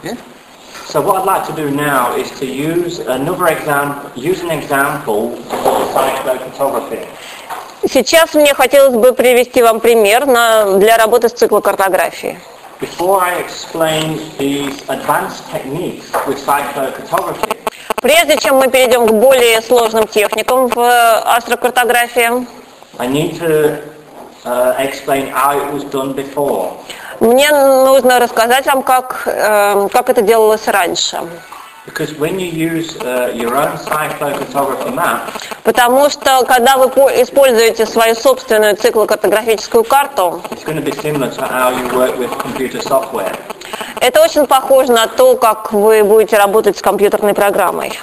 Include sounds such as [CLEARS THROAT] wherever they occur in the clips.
Okay? So what I'd like to do now is to use another example, use an example of cyclophotography. Сейчас мне хотелось бы привести вам пример на, для работы с циклокартографией. Before I explain these advanced techniques with cyclophotography, Прежде чем мы перейдем к более сложным техникам в э, астрокартографии, I need to uh, explain how it was done before. Мне нужно рассказать вам, как, э, как это делалось раньше. Uh, Потому что, когда вы по- используете свою собственную циклокартографическую карту, это очень похоже на то, как вы будете работать с компьютерной программой.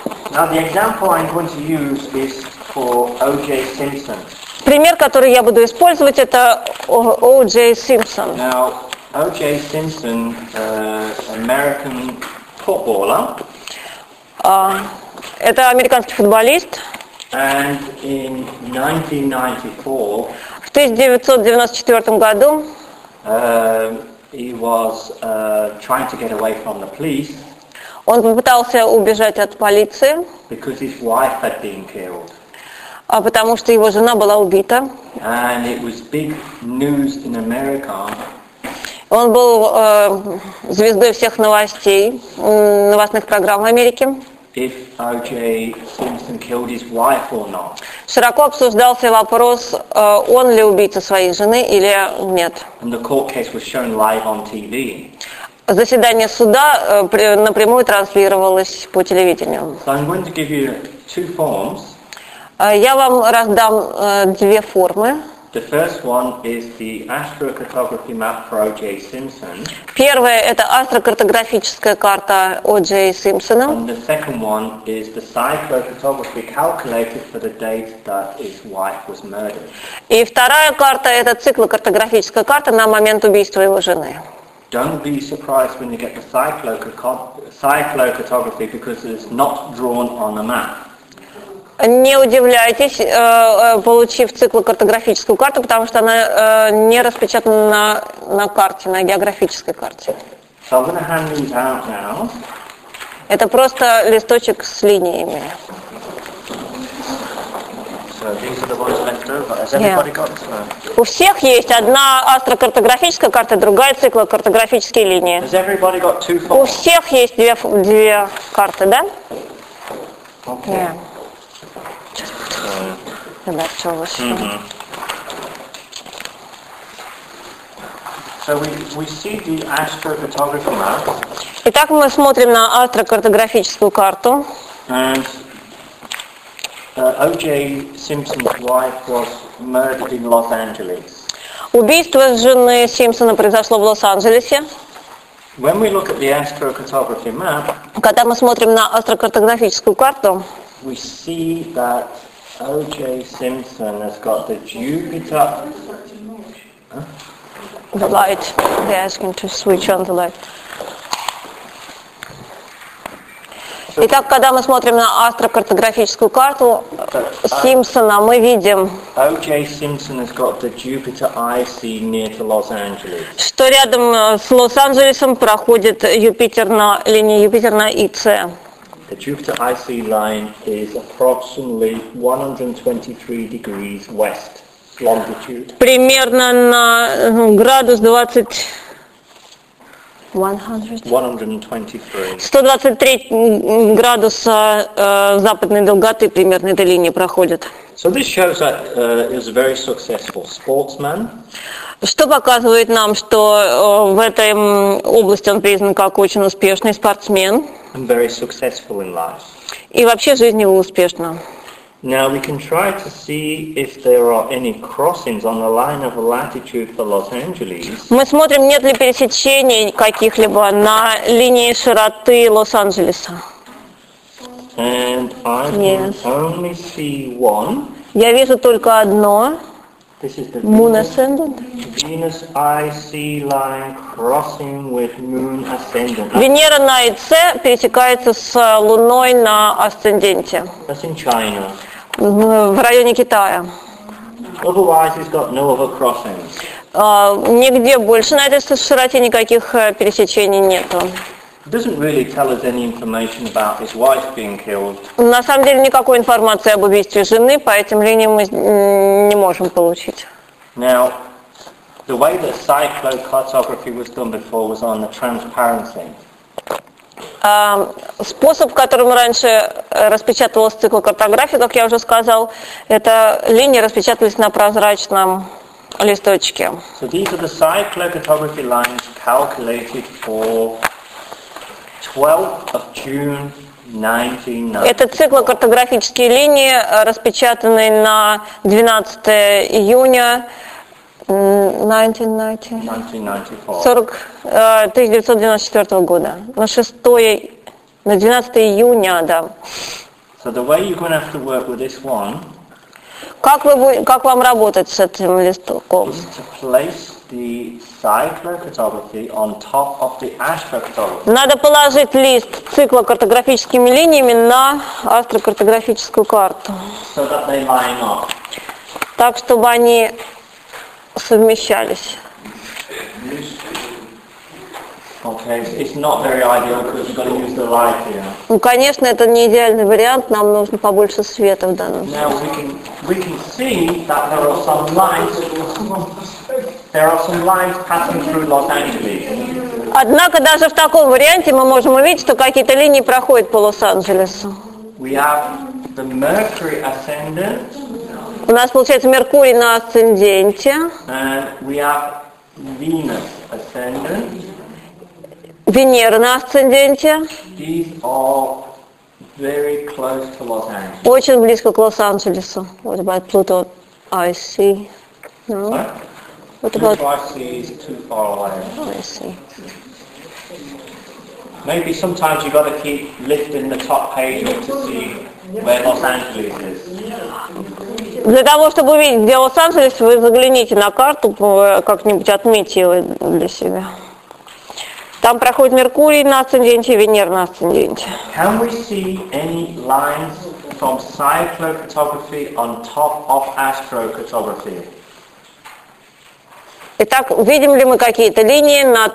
Пример, который я буду использовать, это О. Джей Симпсон. Now, O.J. Simpson, uh, American footballer, А, Это американский футболист. and in 1994, В 1994 году um, he was uh, trying to get away from the police он попытался убежать от полиции, because his wife had been killed. а, потому что его жена была убита. And it was big news in America Он был э, звездой всех новостей, новостных программ в Америке. Широко обсуждался вопрос, э, он ли убийца своей жены или нет. Заседание суда э, напрямую транслировалось по телевидению. So. Э, Я вам раздам э, две формы. The first one is the astrocartography map for O.J. Simpson, Первая – это астрокартографическая карта О. Джей Симпсона. and the second one is the cyclophotography calculated for the date that his wife was murdered. И вторая карта – это циклокартографическая карта на момент убийства его жены. Don't be surprised when you get the cyclocarto- cyclocartography because it's not drawn on a map. Не удивляйтесь, э, э, получив циклокартографическую карту, потому что она э, не распечатана на, на карте, на географической карте. So I'm going to hand these out now. Это просто листочек с линиями. У всех есть одна астрокартографическая карта, другая циклокартографические линии. У всех есть две, две карты, да? Okay. Yeah. So, Да, что вы что? so we, we see the astrophotography map. Итак, мы смотрим на астрокартографическую карту. And uh, O.J. Simpson's wife was murdered in Los Angeles. Убийство жены Симпсона произошло в Лос-Анджелесе. When we look at the astrocartography map, Когда мы смотрим на астрокартографическую карту, we see that O.J. Simpson has got the Jupiter. the light, they're asking to switch on the light. Итак, когда мы смотрим на астрокартографическую карту Симпсона, мы видим, O.J. Simpson has got the Jupiter IC near to Los Angeles. что рядом э, с Лос-Анджелесом проходит Юпитер на линии Юпитер на ИЦ. The Jupiter IC line is approximately 123 degrees west longitude. Примерно на э, градус 20... 100? 123. 123 м, градуса э, западной долготы примерно этой линии проходит. So this shows that uh, was a very successful sportsman. Что показывает нам, что э, в этой области он признан как очень успешный спортсмен and very successful in life. и вообще жизнь его успешна. Now we can try to see if there are any crossings on the line of latitude for Los Angeles. Мы смотрим, нет ли пересечений каких-либо на линии широты Лос-Анджелеса. And I can only see one. Я вижу только одно. This is the Moon Ascendant. Venus IC line crossing with Moon Ascendant. Венера на ИЦ пересекается с Луной на асценденте That's in China. в районе Китая. Otherwise, it's got no other crossings. А, Нигде больше на этой широте никаких э, пересечений нету. It doesn't really tell us any information about his wife being killed. На самом деле никакой информации об убийстве жены по этим линиям мы м, не можем получить. Now, the way that cyclocartography was done before was on the transparency. А, Способ, которым раньше э, распечатывалась циклокартография, как я уже сказал, это линии распечатывались на прозрачном листочке. So these are the cyclocartography lines calculated for 12th of June 1990. Это циклокартографические линии, э, распечатанные на 12 июня м, 1990, 1994. 40, э, 1994 года. На 6, на 12 июня, да. So the way you're going to have to work with this one Как, вы, как вам работать с этим листком? place the cyclocartography on top of the astrocartography. Надо положить лист с циклокартографическими линиями на астрокартографическую карту, so that they line up. так, чтобы они совмещались. Okay, it's- it's not very ideal because you've got to use the light here. Ну, конечно, это не идеальный вариант, нам нужно побольше света в данном случае. Однако даже в таком варианте мы можем увидеть, что какие-то линии проходят по Лос-Анджелесу. У нас получается Меркурий на асценденте, and we have Venus ascendant. Венера на асценденте, очень близко к Лос-Анджелесу. What about Pluto? I see. No? What about Pluto I see is too far away. I see. Maybe sometimes you've got to keep lifting the top page up to see where Los Angeles is. Для того, чтобы увидеть, где Лос-Анджелес, вы загляните на карту, э, как-нибудь отметьте его для себя. Там проходит Меркурий на асценденте, Венера на асценденте. Can we see any lines from cyclocartography on top of astrocartography? Итак, видим ли мы какие-то линии на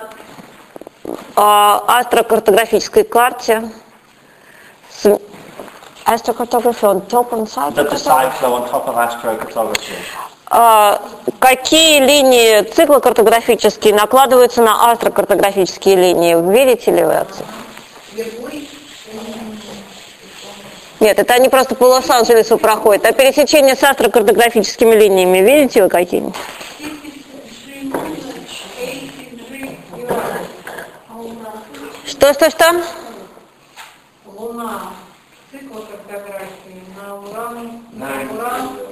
а, астрокартографической карте? С- Astrocartography on top and? That the cyclo on top of astrocartography. А, какие линии циклокартографические накладываются на астрокартографические линии? Видите ли вы это? Нет, это они просто по Лос-Анджелесу проходят. А пересечение с астрокартографическими линиями, видите вы какие-нибудь? Что, что, что? Луна, цикл картографии на Уран, на Уран,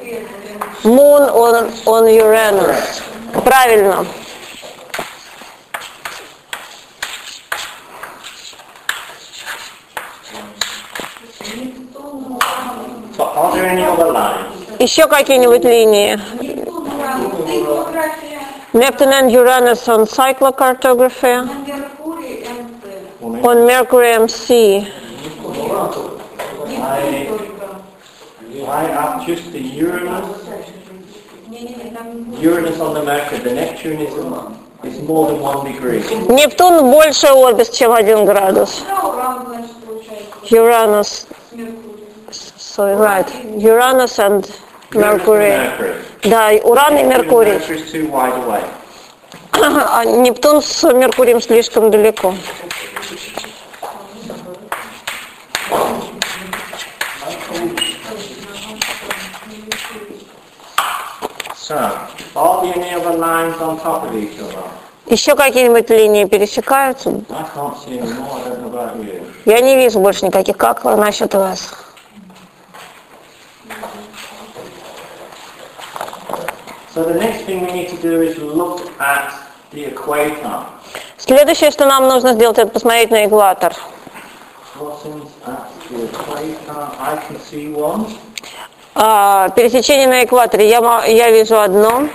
Moon on, on Uranus. Правильно. Еще какие-нибудь линии? Neptune and Uranus on cyclocartography. On Mercury MC. I have just the Uranus, Uranus on the Mercury. The Neptune is, is more than one degree. Нептун больше орбис, чем один градус. Uranus, sorry, right. Uranus and Mercury. Да, Уран и Меркурий. Mercury is too wide away. А Нептун с Меркурием слишком далеко. So, are there any other lines on top of each other? Еще какие-нибудь линии пересекаются? Я не вижу больше никаких. Как насчет вас? Следующее, что нам нужно сделать, это посмотреть на экватор. А, пересечение на экваторе. Я, я вижу одно.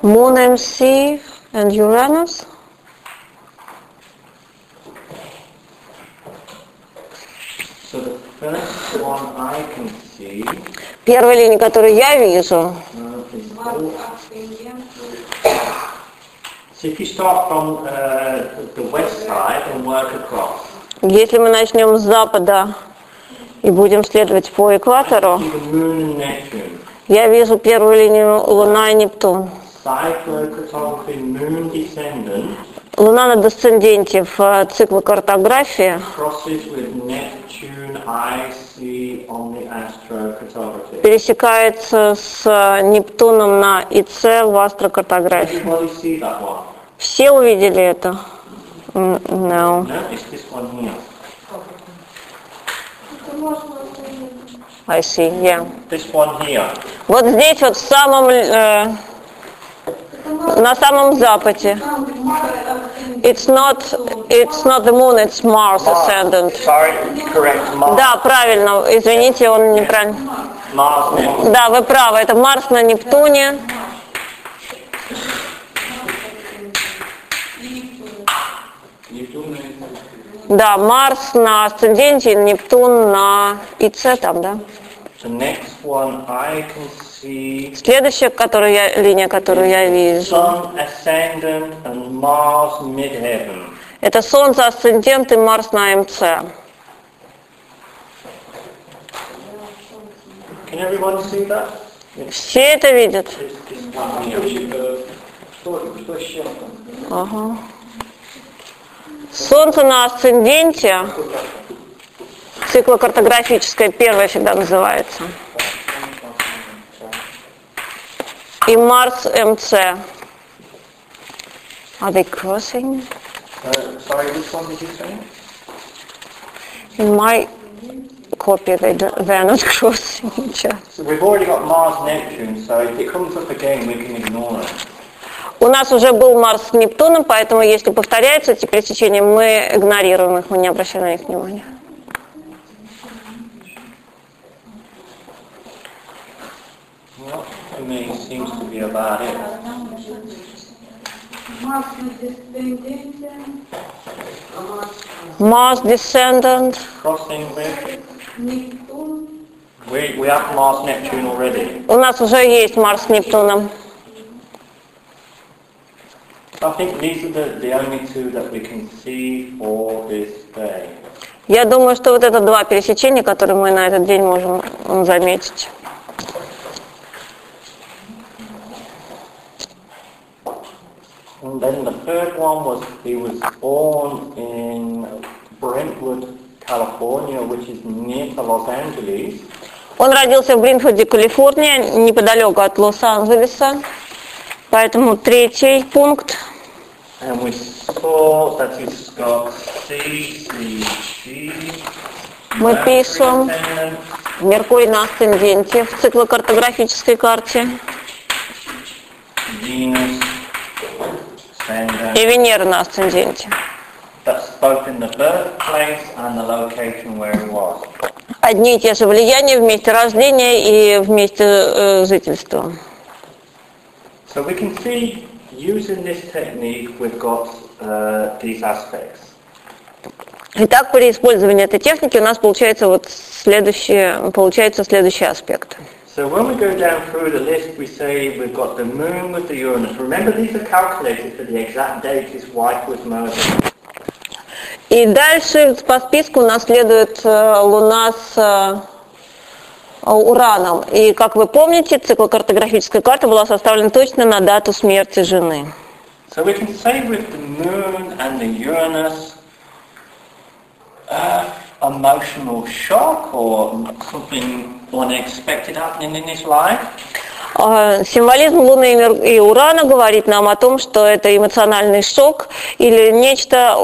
Moon MC and Uranus. So the first one I can see Первая линия, которую я вижу, uh, Если мы начнем с запада и будем следовать по экватору, я вижу первую линию Луна и Нептун. Луна на десценденте в э, пересекается с э, Нептуном на ИЦ в астрокартографии. Все увидели это? No. I see, yeah. This one here. Вот здесь вот в самом, э, на самом западе. It's not, it's not the moon, it's Mars ascendant. Sorry, correct. Mars. Да, правильно. Извините, он неправильно. Mars. Да, вы правы. Это Марс на Нептуне. Да, Марс на асценденте, Нептун на ИЦ там, да. The next one I can Следующая, которую я, линия, которую я вижу, это Солнце, асцендент и Марс на МЦ. Все это видят? Ага. Солнце на асценденте, циклокартографическое первое всегда называется. И Марс МЦ. Are they crossing? Uh, sorry, which one did you say? In my copy, they do, they're not crossing each other. So we've already got Mars Neptune, so if it comes up again, we can ignore it. У нас уже был Марс с Нептуном, поэтому если повторяются эти пересечения, мы игнорируем их, мы не обращаем на них внимания. Well, to me, seems to be about it. А Mars descendant. Crossing with, we, we have Mars Neptune already. У нас уже есть Марс с Нептуном. I think these are the, the only two that we can see for this day. Я думаю, что вот это два пересечения, которые мы на этот день можем заметить. And then the third one was he was born in Brentwood, California, which is near to Los Angeles. Он родился в Бринфорде, Калифорния, неподалеку от Лос-Анджелеса. Поэтому третий пункт. And we saw that he's got C, C, G. Мы пишем. Меркурий на асценденте в циклокартографической карте. Venus. И Венера на асценденте. Одни и те же влияния в месте рождения и в месте э, жительства. So we can see, using this technique, we've got uh, these aspects. Итак, при использовании этой техники у нас получается вот следующие, получается следующий аспект. So when we go down through the list, we say we've got the moon with the Uranus. Remember, these are calculated for the exact date his wife was murdered. И дальше по списку у нас следует э, Луна с э, Ураном. И, как вы помните, циклокартографическая карта была составлена точно на дату смерти жены. So we can say with the moon and the Uranus, uh, emotional shock or something unexpected happening in his life. А, Символизм Луны и Урана говорит нам о том, что это эмоциональный шок или нечто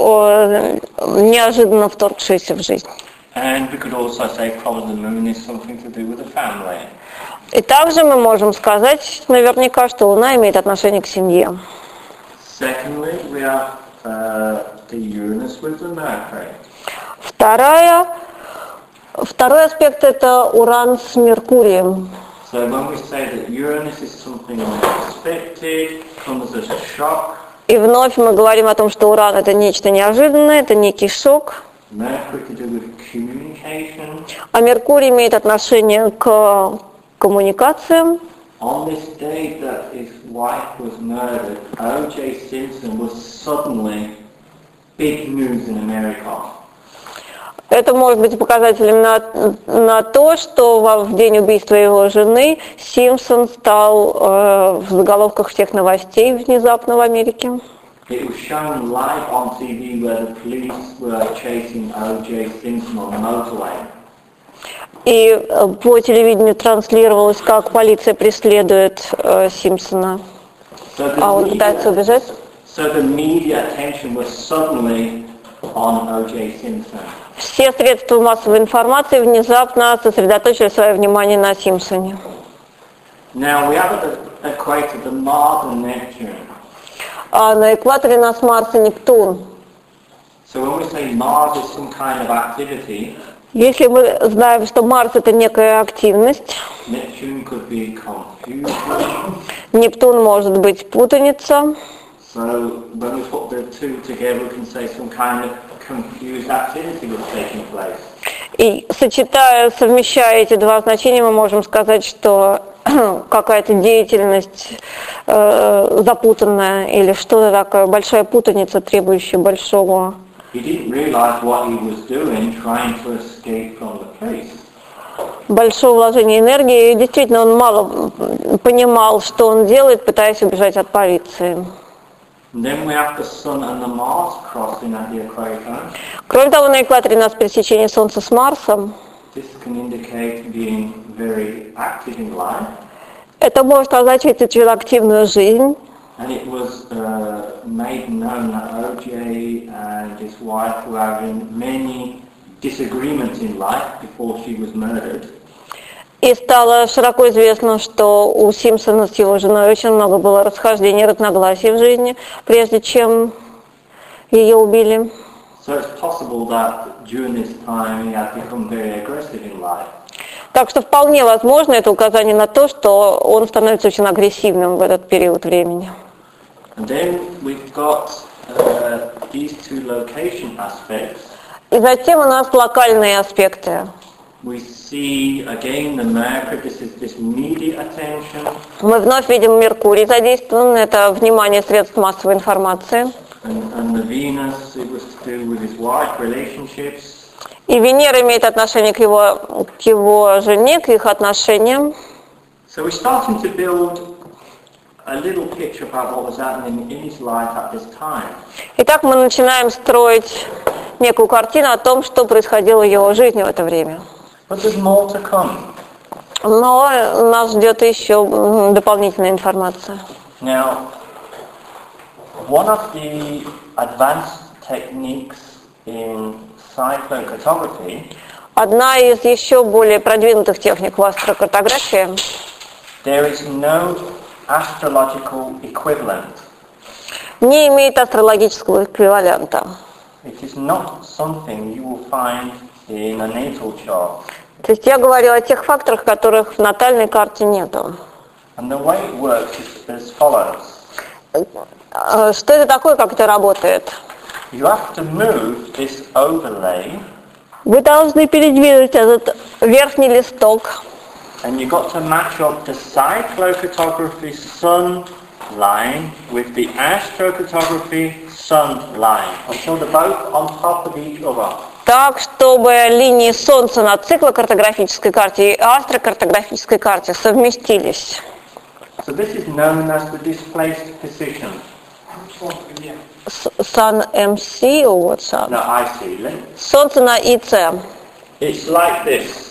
неожиданно вторгшееся в жизнь. И также мы можем сказать наверняка, что Луна имеет отношение к семье. Secondly, we have uh, the Uranus with the Mercury. Вторая, второй аспект это Уран с Меркурием. So when we say that Uranus is something unexpected, comes as a shock, И вновь мы говорим о том, что Уран это нечто неожиданное, это некий шок. А Меркурий имеет отношение к коммуникациям, On this day that his wife was murdered, O.J. Simpson was suddenly big news in America. Это может быть показателем на, на то, что в день убийства его жены Симпсон стал э, в заголовках всех новостей внезапно в Америке. It was shown live on TV where the police were chasing O.J. Simpson on the motorway. И э, по телевидению транслировалось, как полиция преследует э, Симпсона, So а он the, пытается media, убежать. so the media attention was suddenly on O.J. Simpson. Все средства массовой информации внезапно сосредоточили свое внимание на Симпсоне. А на экваторе нас Марс и Нептун. Если мы знаем, что Марс это некая активность. Нептун может быть путаница, So when we put the two together, we can say some kind of И сочетая, совмещая эти два значения, мы можем сказать, что [CLEARS THROAT] какая-то деятельность э, запутанная или что-то такое, большая путаница, требующая большого большого вложения энергии. И действительно, он мало понимал, что он делает, пытаясь убежать от полиции. Кроме того, на экваторе у нас пересечение Солнца с Марсом. This can indicate being very active in life. Это может означать очень активную жизнь. And it was uh, made known that OJ and his wife were having many disagreements in life before she was murdered. И стало широко известно, что у Симпсона с его женой очень много было расхождений, разногласий в жизни, прежде чем ее убили. So it's possible that during this time he had become very aggressive in life. Так что вполне возможно это указание на то, что он становится очень агрессивным в этот период времени. And then we've got uh, these two location aspects. И затем у нас локальные аспекты. Мы вновь видим Меркурий задействован, это внимание средств массовой информации. И Венера имеет отношение к его, к его жене, к их отношениям. So we're starting to build a little picture about what was happening in his life at this time. Итак, мы начинаем строить некую картину о том, что происходило в его жизни в это время. But there's more to come. Но нас ждет еще м, дополнительная информация. Now, one of the advanced techniques in cyclocartography, Одна из еще более продвинутых техник в астрокартографии there is no astrological equivalent. не имеет астрологического эквивалента. It is not something you will find in a natal chart. То есть я говорю о тех факторах, которых в натальной карте нету. And the way it works is as follows. Э, Что это такое, как это работает? You have to move this overlay Вы должны передвинуть этот верхний листок, and you've got to match up the cyclocartography sun line with the astrocartography sun line until they're both on top of each other. Так, чтобы линии Солнца на циклокартографической карте и астрокартографической карте совместились. So this is known as the displaced position. С- Sun MC, or what Sun? No, I see. Let- Солнце на ИЦ. It's like this.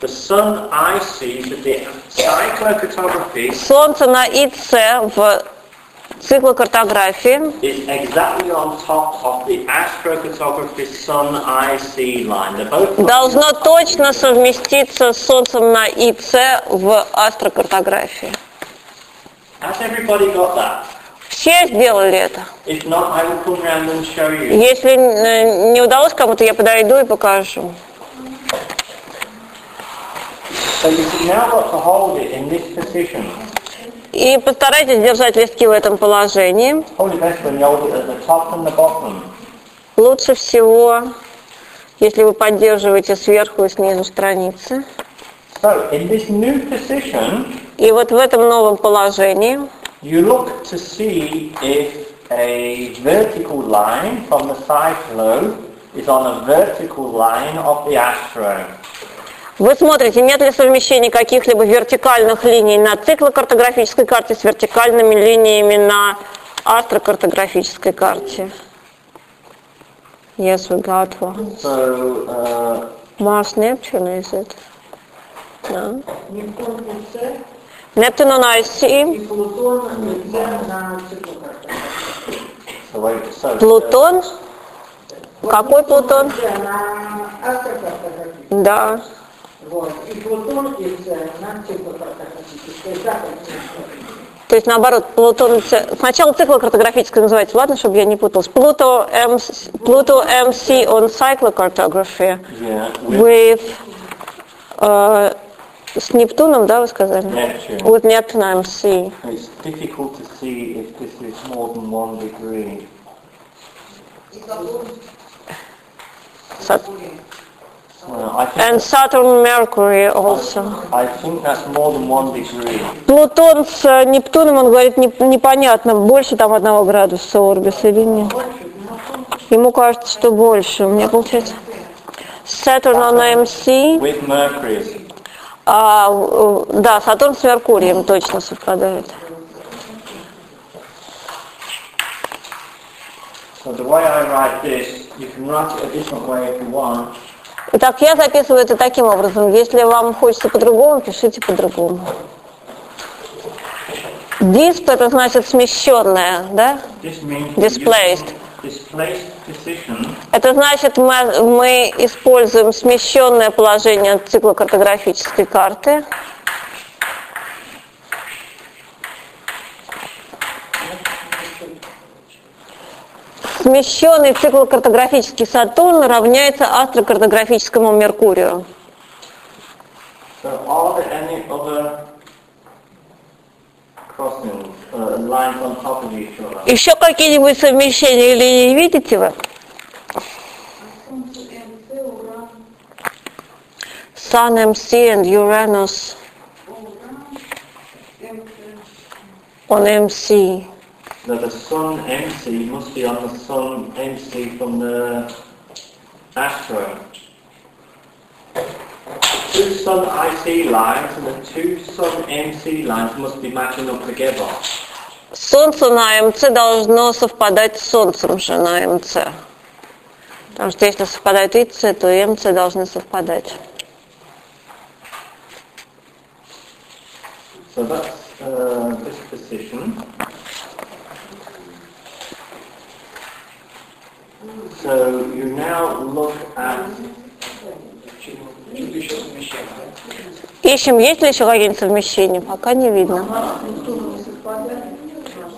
The sun I see that the cyclocartography Солнце на ИЦ в They're both должно точно совместиться с Солнцем на ИЦ в астрокартографии. Все сделали это. You. Если э, не удалось кому-то, я подойду и покажу. So you've now got to hold it in this position. И постарайтесь держать листки в этом положении. Лучше всего, если вы поддерживаете сверху и снизу страницы. So, in this new position, И вот в этом новом положении you look to see if a vertical line from the cyclo is on a vertical line of the astro. вы смотрите, нет ли совмещения каких-либо вертикальных линий на циклокартографической карте с вертикальными линиями на астрокартографической карте. Yes, we got one. So, uh, Mars Neptune, is it? No. Нептун і це, Neptune on IC, і Плутон і це на циклокартах. so wait, so Плутон. Какой Плутон? Це на астрокартографії. Да. Вот. І Плутон і це на циклокартографії. Це запад. То есть наоборот, Плутон, это- сначала циклокартографическая называется, ладно, чтобы я не путалась. Pluto, M, Pluto MC on cyclocartography yeah, with with э, с Нептуном, да, вы сказали? Neptune. With Neptune MC. It's difficult to see if this is more than one degree. Сат- Well, think, And Saturn, Mercury also. I think that's more than one degree. Плутон с э, Нептуном, он говорит, не- непонятно, больше там одного градуса орбис или нет. Ему кажется, что больше. У меня получается Saturn on MC. With Mercury. А, э, да, Сатурн с Меркурием точно совпадает. So the way I write this, you can write it a different way if you want. Итак, я записываю это таким образом. Если вам хочется по-другому, пишите по-другому. Дисп это значит смещенная, да? Displaced. Это значит, мы, мы используем смещенное положение циклокартографической карты. Смещенный циклокартографический Сатурн равняется астрокартографическому Меркурию. So uh? Еще какие-нибудь совмещения или не видите вы? Sun, MC and Uranus on MC. So the Sun MC must be on the Sun MC from the astro. Two Sun IC lines and the two Sun MC lines must be matching up together. Солнце на МЦ должно совпадать с Солнцем же на МЦ. Потому что если совпадает ИЦ, то и МЦ должны совпадать. So that's uh, this position. So you now look at Ищем, есть ли еще какие-нибудь совмещения? Пока не видно.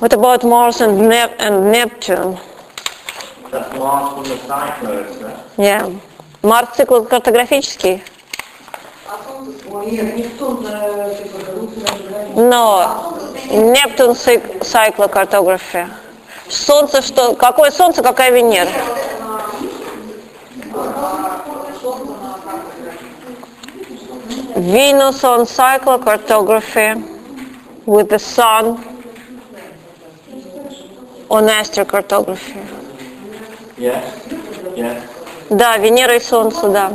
What about Mars and, Nep- and Neptune? that's Mars from the cyclones. uh, Yeah. Марс цикл картографический, А Солнце, ой, Солнце что? Какое Солнце, какая Венера? Venus on cyclocartography with the Sun on astrocartography. Yes, yes. Да, Венера и Солнце, да.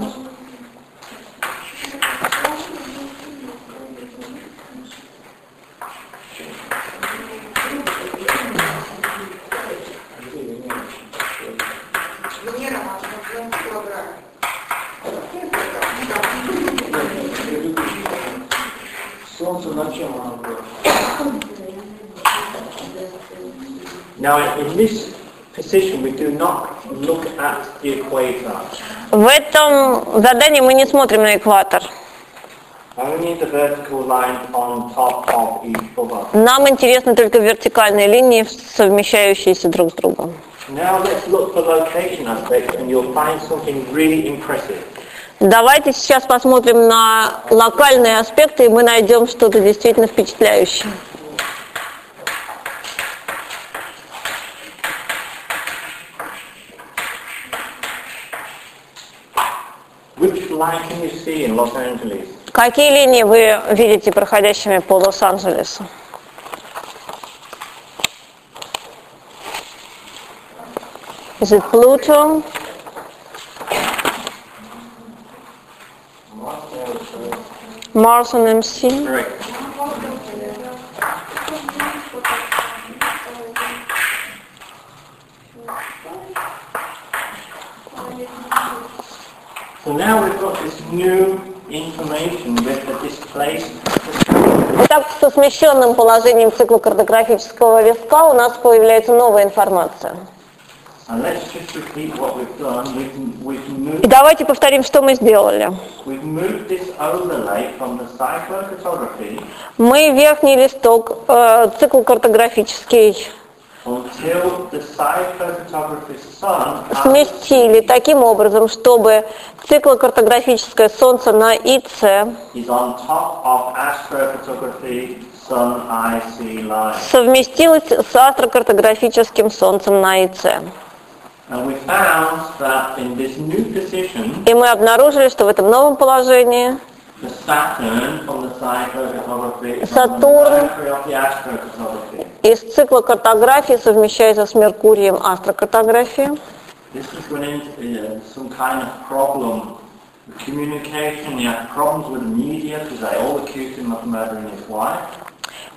Солнце на чем оно было? Now in this position we do not look at the equator. В этом задании мы не смотрим на экватор. Only the vertical lines on top of each other. Нам интересны только вертикальные линии, совмещающиеся друг с другом. Now let's look for location aspects and you'll find something really impressive. Давайте сейчас посмотрим на локальные аспекты, и мы найдем что-то действительно впечатляющее. Какие линии вы видите проходящими по Лос-Анджелесу? Is it Pluto? The displaced Итак, со смещенным положением цикла картографического виска у нас появляется новая информация. И давайте повторим, что мы сделали. Мы верхний листок, э, цикл картографический, сместили таким образом, чтобы циклокартографическое Солнце на ИЦ совместилось с астрокартографическим Солнцем на ИЦ. И мы обнаружили, что в этом новом положении Сатурн. из цикла картографии совмещается с Меркурием астрокартографии.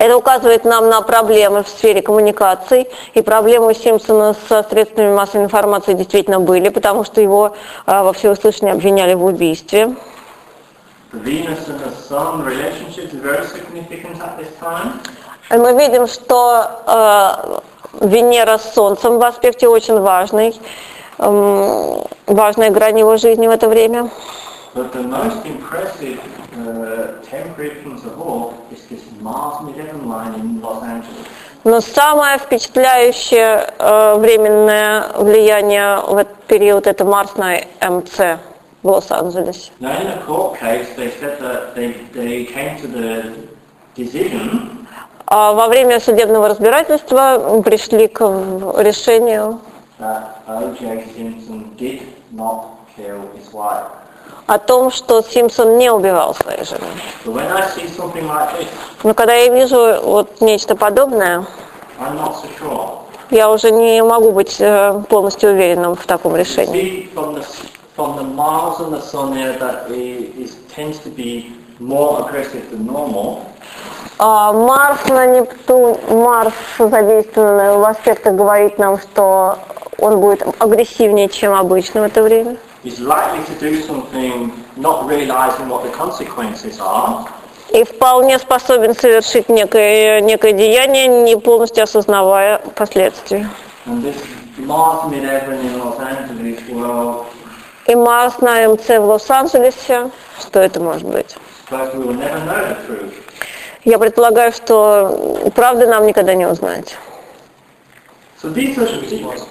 Это указывает нам на проблемы в сфере коммуникаций. И проблемы Симпсона со средствами массовой информации действительно были, потому что его э, во всеуслышание обвиняли в убийстве. И мы видим, что э, Венера с Солнцем в аспекте очень важный, эм, важная грань его жизни в это время. But the most impressive uh, temporary influence of all is this Mars mid-heaven line in Los Angeles. Но самое впечатляющее э, временное влияние в этот период это Марс на МЦ в Лос-Анджелесе. А во время судебного разбирательства пришли к решению that O.J. Simpson did not kill his wife. О том, что Симпсон не убивал something like this, Но когда я вижу вот нечто подобное, я уже не могу быть э, полностью уверенным в таком решении. А, Марс на Нептун, Марс задействованный в аспектах говорит нам, что он будет агрессивнее, чем обычно в это время. He's likely to do something not realizing what the consequences are. И вполне способен совершить некое, некое деяние, не полностью осознавая последствия. And this Mars mid-heaven in Los Angeles, well, И Марс на МЦ в Лос-Анджелесе, что это может быть? Я предполагаю, что правды нам никогда не узнать. So these are the?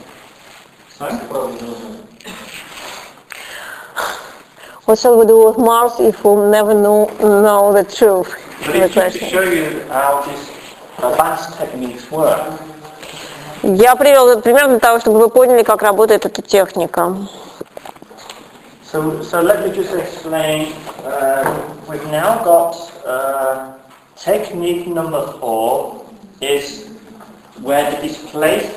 What shall we do with Mars if we'll never know, know the truth? But The it's just to question. show you how these advanced techniques work. Я привел этот пример для того, чтобы вы поняли, как работает эта техника. So, so let me just explain. Uh, we've now got uh, technique number four is where the displaced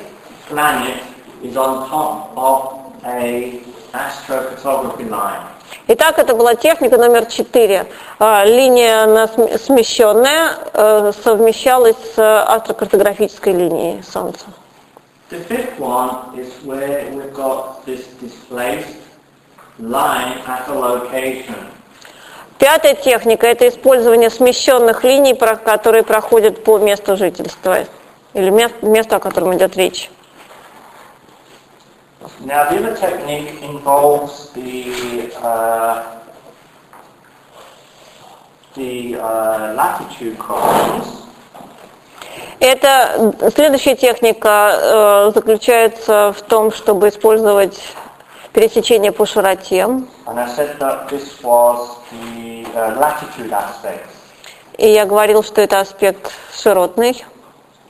planet is on top of a astrophotography line. Итак, это была техника номер четыре. А, Линия на см- смещенная э, совмещалась с астрокартографической линией Солнца. The fifth one is where we've got this displaced line at a location. Пятая техника – это использование смещенных линий, которые проходят по месту жительства или мест- месту, о котором идет речь. Now the other technique involves the uh, the uh, latitude crossings. Это следующая техника э, заключается в том, чтобы использовать пересечение по широте. The uh. И я говорил, что это аспект широтный.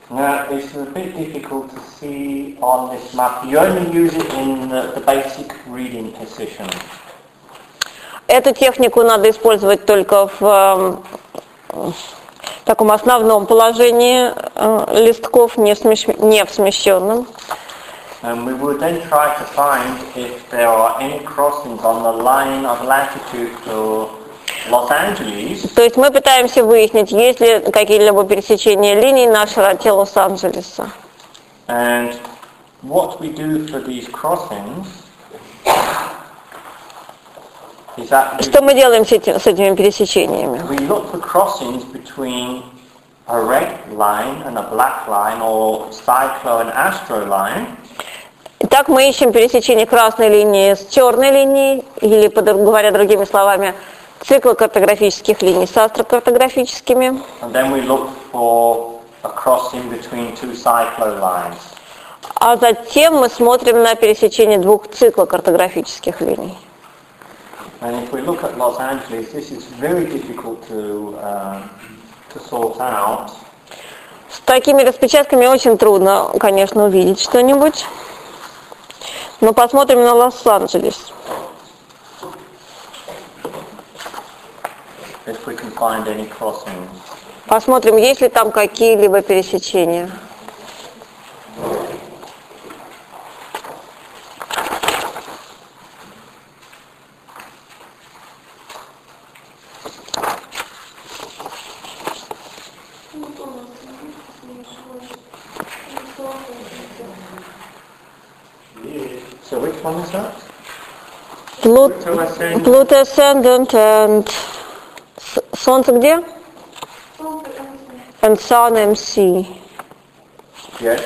Now it's a bit difficult to see on this map. You only use it in the, basic reading position. Эту технику надо использовать только в э, таком основном положении э, листков, не смещ- не в смещенном. And we would then try to find if there are any crossings on the line of latitude Angeles То есть мы пытаемся выяснить, есть ли какие-либо пересечения линий на широте Лос-Анджелеса. and what we do for these crossings is that we Что мы делаем с, эти- с этими пересечениями? We look for crossings between a red line and a black line or cyclo and astro line. Итак, мы ищем пересечение красной линии с черной линией, или, под- говоря другими словами, циклокартографических линий с астрокартографическими. А затем мы смотрим на пересечение двух циклокартографических линий. And if we look at Los Angeles, this is very difficult to, uh, to sort out. С такими распечатками очень трудно, конечно, увидеть что-нибудь. Но посмотрим на Лос-Анджелес. If we can find any crossings. Посмотрим, есть ли там какие-либо пересечения. So which one is that? Pluto ascendant. Pluto Ascendant and Солнце где? And Sun MC. Yes.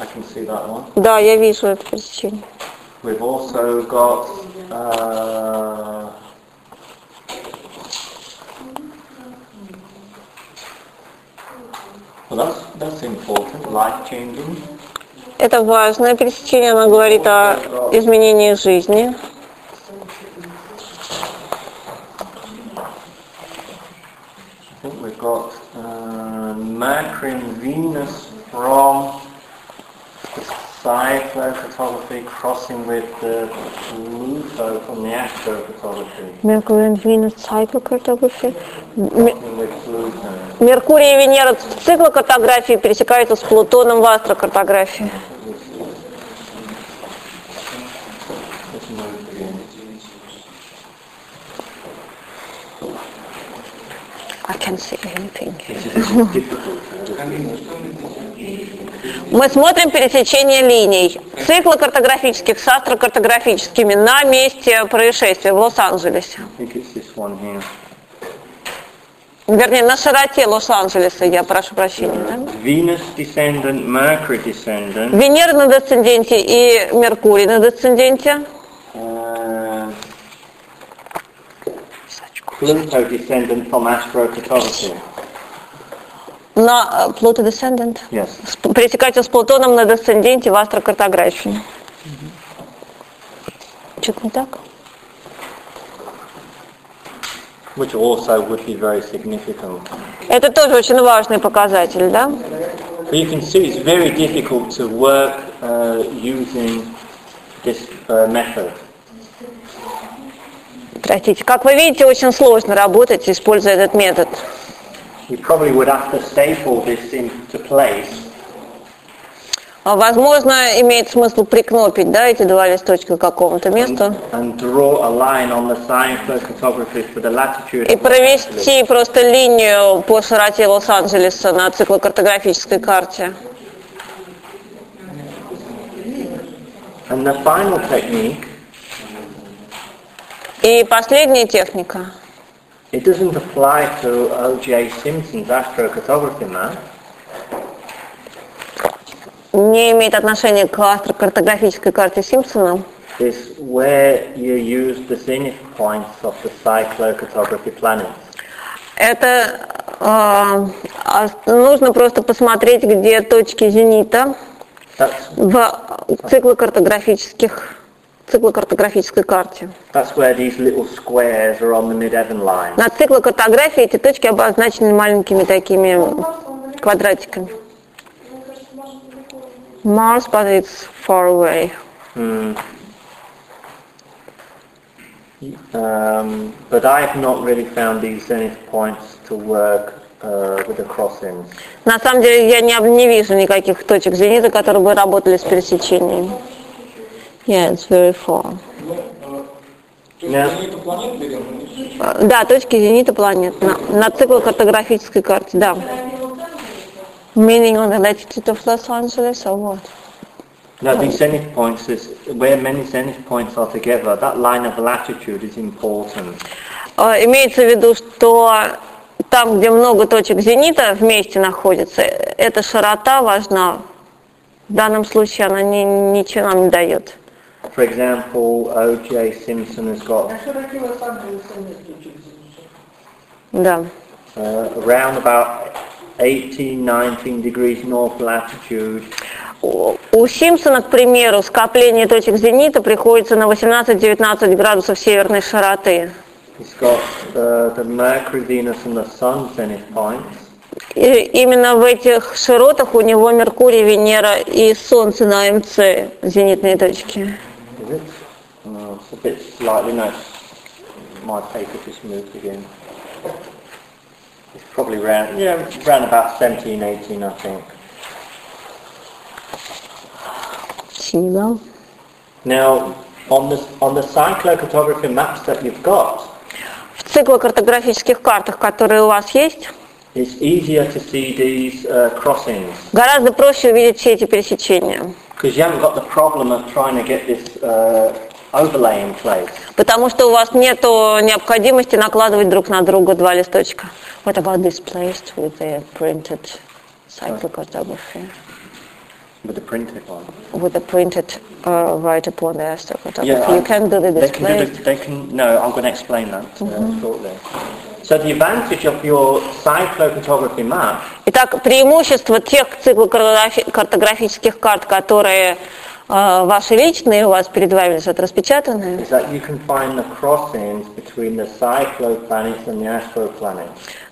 I can see that one. Да, я вижу это пересечение. We've also got uh, well, that's that's important. Life changing. Это важное пересечение, оно говорит о изменении жизни. I think we've got uh, Mercury and Venus from the cyclophotography crossing with the Pluto from the astrophotography. Mercury and Venus cycle cartography. М- Crossing with Pluto. Меркурий и Венера в циклокартографии пересекаются с Плутоном в астрокартографии. Let's move again. I can't see anything. Мы смотрим пересечение линий циклокартографических с астрокартографическими на месте происшествия в Лос-Анджелесе. Вернее, на широте Лос-Анджелеса, я прошу прощения. да? Venus descendant, Mercury descendant, Венера на десценденте и Меркурий на десценденте. uh, Pluto descendant from astrophotography. На Плуто десцендент. Yes. Пересекается с Плутоном на десценденте в астрокартографии. Что-то не так? Which also would be very significant. Это тоже очень важный показатель, да? But you can see it's very difficult to work uh, using this uh, method. Простите. Как вы видите, очень сложно работать, используя этот метод. А, Возможно, имеет смысл прикнопить, да, эти два листочка к какому-то месту и провести просто линию по широте Лос-Анджелеса на циклокартографической карте. And the final technique, И последняя техника. it doesn't apply to O.J. Simpson's astrocartography map, не имеет отношения к астрокартографической карте Симпсона. is where you use the zenith points of the cyclocartography planets. Это э, а нужно просто посмотреть, где точки зенита That's, в циклокартографических циклокартографической карте. that's where these little squares are on the mid-heaven line. На циклокартографии эти точки обозначены маленькими такими квадратиками. Mars, but it's far away. Hmm. Um, but I have not really found these zenith points to work uh, with the crossings. На самом деле я не, не вижу никаких точек зенита, которые бы работали с пересечениями. Yeah, it's very far. Yeah. Да, точки зенита планет на, на циклокартографической карте, да. Meaning on the latitude of Los Angeles or what? No, these zenith points is where many zenith points are together. That line of latitude is important. А, Имеется в виду, что там, где много точек зенита вместе находится, эта широта важна. В данном случае она ни- ничего нам не дает. For example, O.J. Simpson has got. Да. uh, around about 18, 19 degrees north latitude. У Симпсона, к примеру, скопление точек зенита приходится на 18-19 градусов северной широты. He's got uh, the Mercury, Venus and the Sun zenith points. И именно в этих широтах у него Меркурий, Венера и Солнце на МЦ, зенитные точки. Is it? No, it's a bit slightly, no. My paper just moved again. It's probably round, yeah, round about 17, 18, I think. Синегал. Now, on the, on the cyclocartography maps that you've got, В циклокартографических картах, которые у вас есть, it's easier to see these uh, crossings гораздо проще увидеть все эти пересечения. because you haven't got the problem of trying to get this uh, overlay in place. Потому что у вас нет необходимости накладывать друг на друга два листочка. What about this placed with the printed cyclocartography? With the printed one. With the printed uh, right upon the astrocartography. Yeah, you I- can do the They can do display. the, they can, no, I'm going to explain that uh, shortly. So the Итак, преимущество тех циклокартографических карт, которые э, ваши личные, у вас перед вами лежат распечатанные,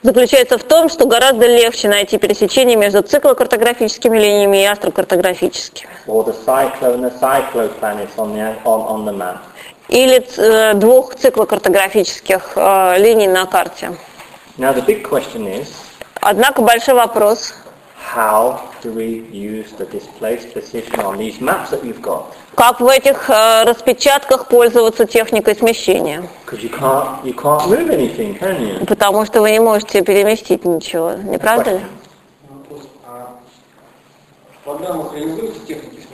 заключается в том, что гораздо легче найти пересечение между циклокартографическими линиями и астрокартографическими. or the cyclo and the cycloplanets on the on, on the map. Или э, двух циклокартографических э, линий на карте. Now the big question is, Однако большой вопрос, how do we use the displaced position on these maps that you've got? как в этих э, распечатках пользоваться техникой смещения. You can't you can't move anything, can you? Потому что вы не можете переместить ничего, не правда ли? В программах реализуются техники?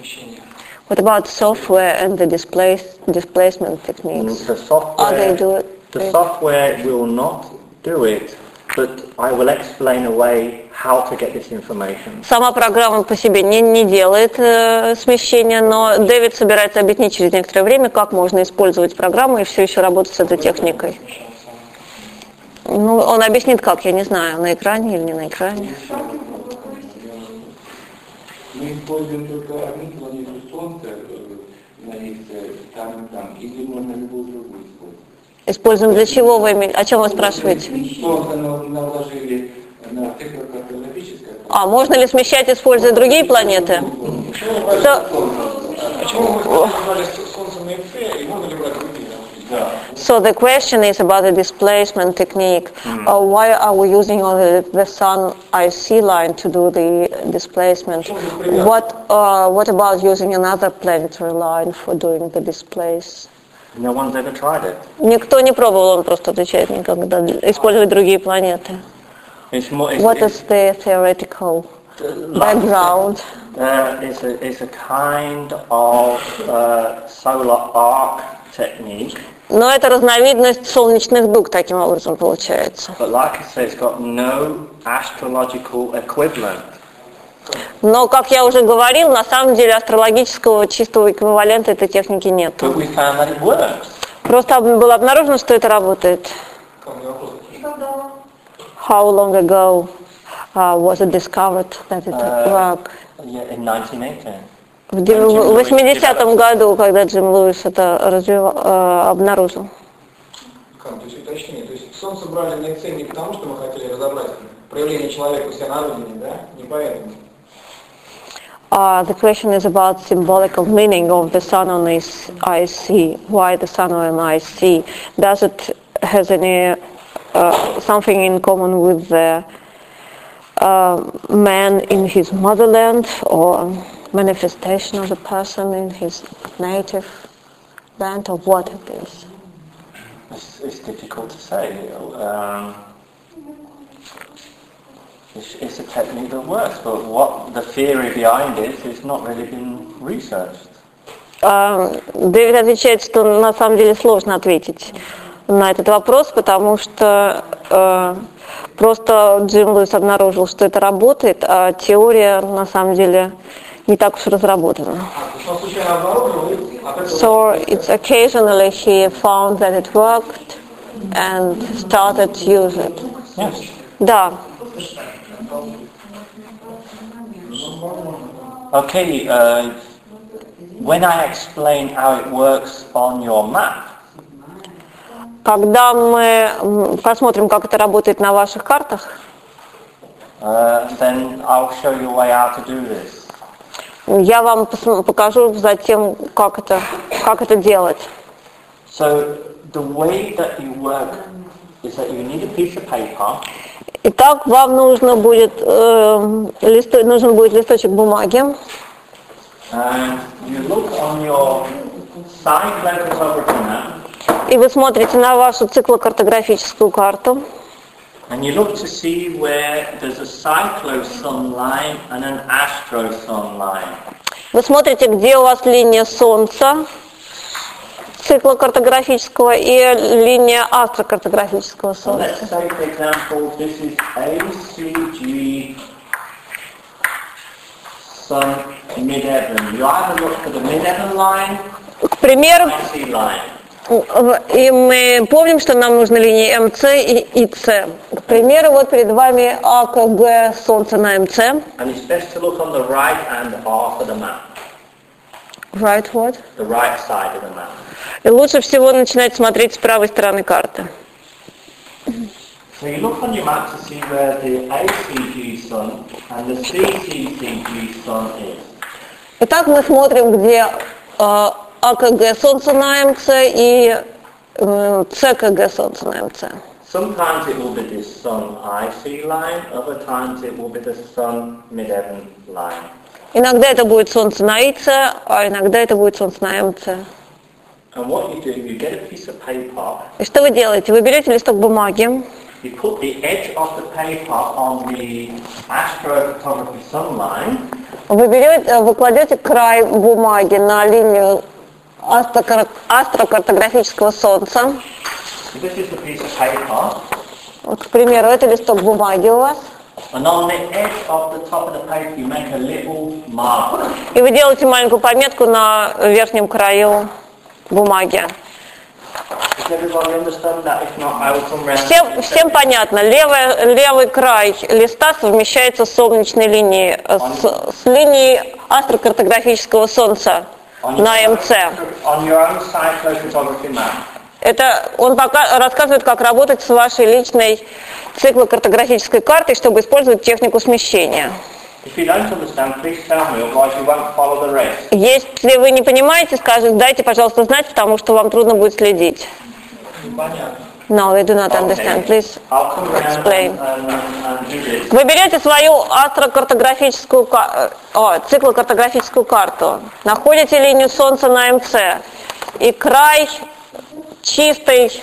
What about software and the displace, displacement techniques? the Are they software do it? the software will not do it, but I will explain away how to get this information. Сама программа по себе не, не делает э, смещения, но Дэвид собирается объяснить через некоторое время, как можно использовать программу и все еще работать с этой техникой. Ну, он объяснит как, я не знаю, на экране или не на экране. Мы используем только одну планету Солнца э, на лекции, там и там, или можно любую другую использовать. Используем для чего вы имеете? О чем вы спрашиваете? Солнце на- наложили на циклокартографическое, А можно ли смещать, используя другие планеты? So, Почему мы so the question is about the displacement technique. Uh, why are we using only the sun IC line to do the displacement? What uh, what about using another planetary line for doing the displace? No one's ever tried it. Никто не пробовал, он просто отвечает никогда, использовать другие планеты. It's more. It's, What it's, is the theoretical background? Uh, it's, a, it's a kind of uh, solar arc technique, Но это разновидность солнечных дуг, таким образом получается. Но, как я уже говорил, на самом деле астрологического чистого эквивалента этой техники нет. Просто было обнаружено, что это работает. How long ago uh, was it discovered that it Uh, work? Yeah, in 1918. В де- в 80-м году, когда Джим Луис это развива- э, обнаружил. Кам, то есть уточнение. То есть Солнце брали на ИЦ не потому, что мы хотели разобрать проявление человека у себя на родине, да? Не поэтому. Uh, the question is about symbolical meaning of the sun on is IC. Why the sun on IC? Does it has any uh, something in common with the uh, man in his motherland or manifestation of the person in his native land or what it is? It's, it's difficult to say. Um, it's, it's a technique that works, but what the theory behind it has not really been researched. А, Дэвид отвечает, что на самом деле сложно ответить на этот вопрос, потому что э, просто Джим Луис обнаружил, что это работает, а теория на самом деле не так уж разработана. Он случайно обнаружил, и от этого So it's occasionally he found that it worked and started to use it. Yes. Да. Okay, uh, when I explain how it works on your map, Когда мы м, посмотрим, как это работает на ваших картах, uh, then I'll show you a way how to do this. Я вам покажу затем, как это, как это делать. So the way that you work is that you need a piece of paper. Итак, вам нужно будет, э, листо- нужен будет листочек бумаги, and you look on your side photography map и вы смотрите на вашу циклокартографическую карту, and you look to see where there's a cyclosun line and an astrosun line. вы смотрите, где у вас линия Солнца циклокартографического и линия астрокартографического So Солнца. let's say, for example, this is ACG Sun Mid-Evan. You either look for the Mid-Evan line К примеру, IC line. И мы помним, что нам нужны линии МЦ и ИЦ. К примеру, вот перед вами АКГ Солнце на МЦ. Right, what? the right side of the map. И лучше всего начинать смотреть с правой стороны карты. So you look on your map to see where the ACG sun and the CCCG sun is. Итак, мы смотрим, где э, АКГ Солнце на МЦ и э, ЦКГ Солнце на МЦ. Sometimes it will be the sun IC line, other times it will be the sun mid-Evan line. Иногда это будет Солнце на ИЦ, а иногда это будет Солнце на МЦ. And what you do, you get a piece of paper, И что вы делаете? Вы берете листок бумаги, you put the edge of the paper on the astrophotography sun line, вы, берете, вы кладете край бумаги на линию астрокартографического Солнца. Вот, к примеру, это листок бумаги у вас. И вы делаете маленькую пометку на верхнем краю бумаги. Round. Всем, всем понятно, левый, левый край листа совмещается с солнечной линией, э, с, с линией астрокартографического Солнца на МЦ. Это он пока рассказывает, как работать с вашей личной циклокартографической картой, чтобы использовать технику смещения. Если вы не понимаете, скажите, дайте, пожалуйста, знать, потому что вам трудно будет следить. Понятно. No, I do not understand. Please explain. Вы берете свою астрокартографическую, ка- э, о, циклокартографическую карту, находите линию Солнца на МЦ и край чистой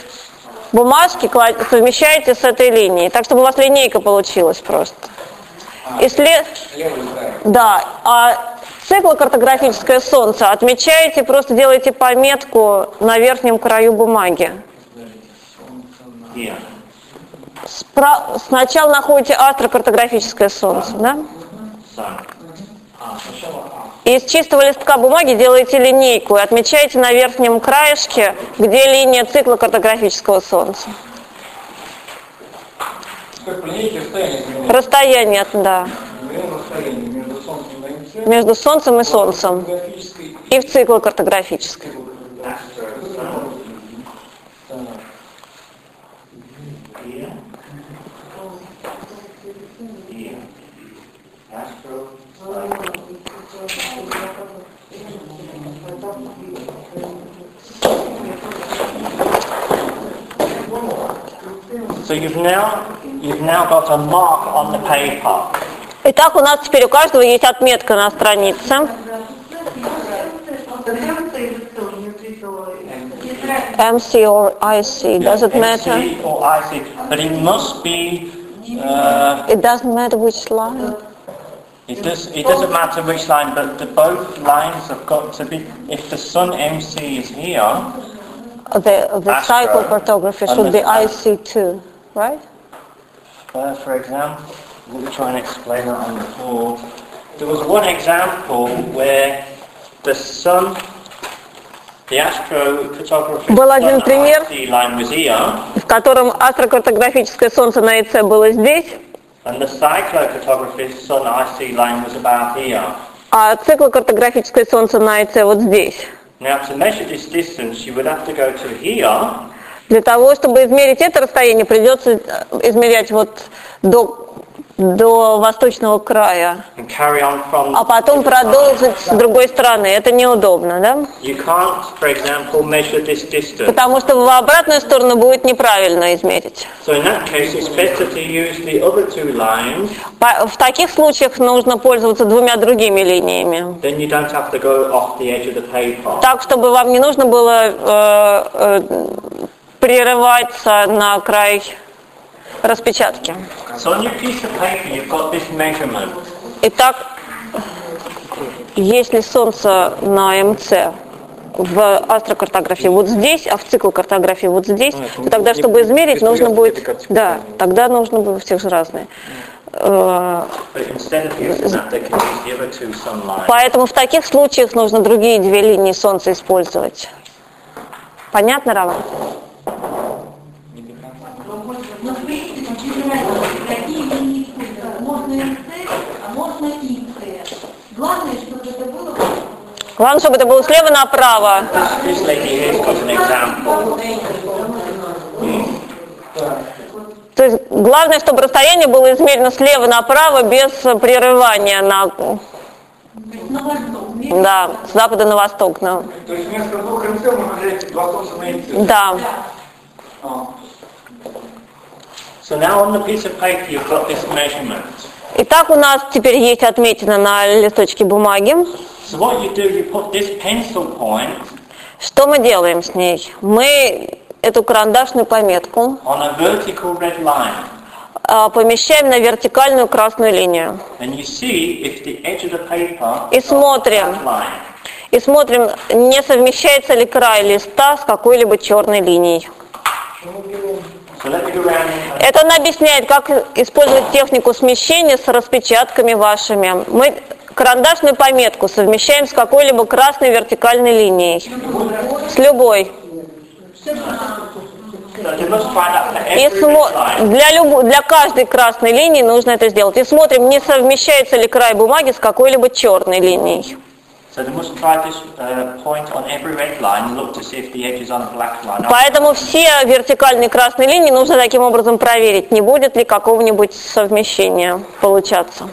бумажки совмещаете с этой линией, так чтобы у вас линейка получилась просто. И след- левый край. Да, а циклокартографическое Солнце отмечаете, просто делаете пометку на верхнем краю бумаги. Here. Спра- Сначала находите астрокартографическое Солнце, да? So, И из чистого листка бумаги делаете линейку и отмечаете на верхнем краешке, где линия цикла картографического Солнца. Расстояние да, между Солнцем и Солнцем и в циклокартографической. So you've now you've now got a mark on the paper. Итак, у нас теперь у каждого есть отметка на странице. MC or IC, does it matter? MC or IC, but it must be. Uh, It doesn't matter which line. it does. It doesn't matter which line, but the both lines have got to be. If the sun MC is here, The, the Astro. cycle cartography should be IC2, right? uh, for example, let me try and explain that on the board. There was one example where the sun, the astrophotography Был один sun пример. IC line was here, в котором астрокартографическое солнце на ИЦ было здесь, and the cyclophotography sun IC line was about here. а циклокартографическое солнце на ИЦ вот здесь. Now, to measure this distance, you would have to go to here Для того, чтобы измерить это расстояние, придется э, измерять вот до, до восточного края, а потом продолжить с другой стороны. Это неудобно, да? Потому что в обратную сторону будет неправильно измерить. В таких случаях нужно пользоваться двумя другими линиями. Так, чтобы вам не нужно было прерываться на край распечатки. Итак, если Солнце на МЦ в астрокартографии вот здесь, а в циклокартографии вот здесь, то тогда, чтобы измерить, нужно будет... Да, тогда нужно у всех же разные. Поэтому в таких случаях нужно другие две линии Солнца использовать. Понятно, Роман? Ну, в принципе, какие линии использовать? Можно МЦ, а можно ИЦ. Главное, чтобы это было Главное, чтобы это было слева направо. То есть главное, чтобы расстояние было измерено слева направо без прерывания на, да, с запада на восток. То есть вместо двух МЦ можно взять два на МЦ. Да. Итак, у нас теперь есть отметина на листочке бумаги. So what you do, you put this pencil point Что мы делаем с ней? Мы эту карандашную пометку on a vertical red line. а, помещаем на вертикальную красную линию. And you see if the edge of the paper И смотрим. И смотрим, не совмещается ли край листа с какой-либо черной линией. Это он объясняет, как использовать технику смещения с распечатками вашими. Мы карандашную пометку совмещаем с какой-либо красной вертикальной линией. С любой. И для, любо- для каждой красной линии нужно это сделать. И смотрим, не совмещается ли край бумаги с какой-либо черной линией. Поэтому все вертикальные красные линии нужно таким образом проверить, не будет ли какого-нибудь совмещения получаться.